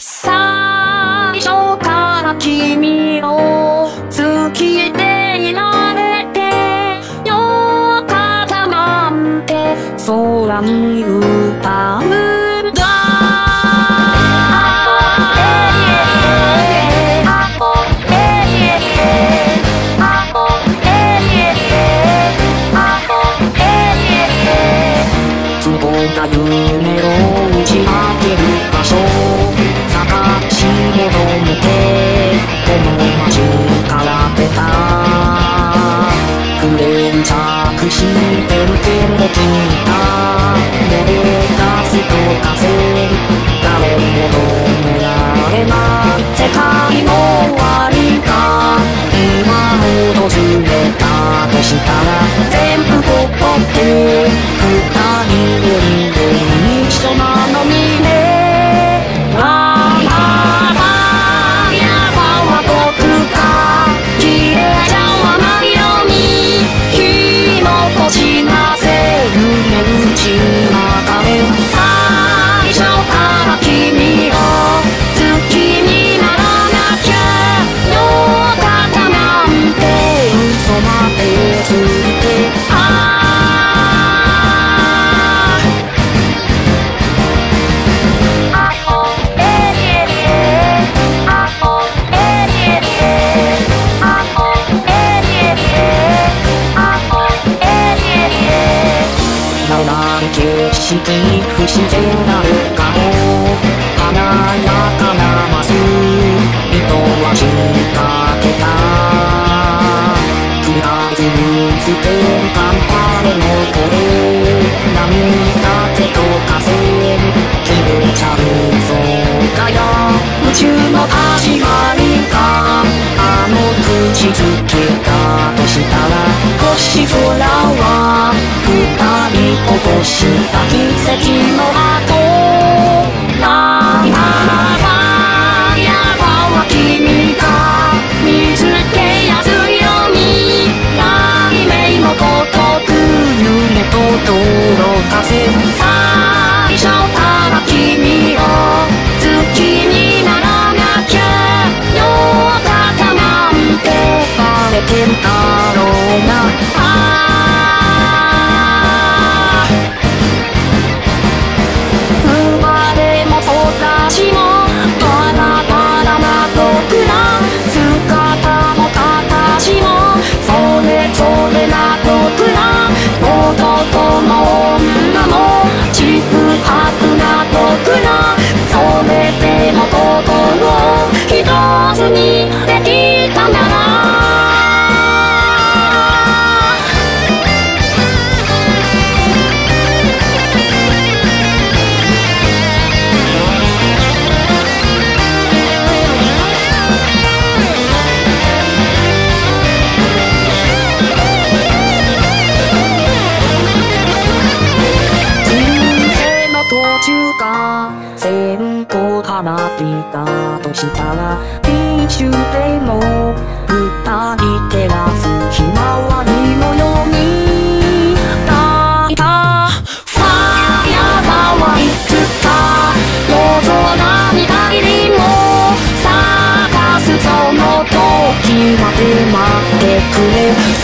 最初から君を好きでいられてよかったなんて空に歌。うんだもい景色不自然なる顔華やかなマス糸は仕掛けた暗い見つけカンパレの声涙手と風気分ちゃうそうかよ夢中の始まりかあの口づけだとしたら星空は二人起こした奇跡の後なんだかやは君が見つけやすいように。雷鳴のごとく夢と驚かせ。最初から君を好きにならなきゃよかったなんてバレてるだろうな花火だとしたら一瞬でも二人照らすひまわりのように泣いたファイアはいつか夜空に限りも咲かすその時まで待ってくれ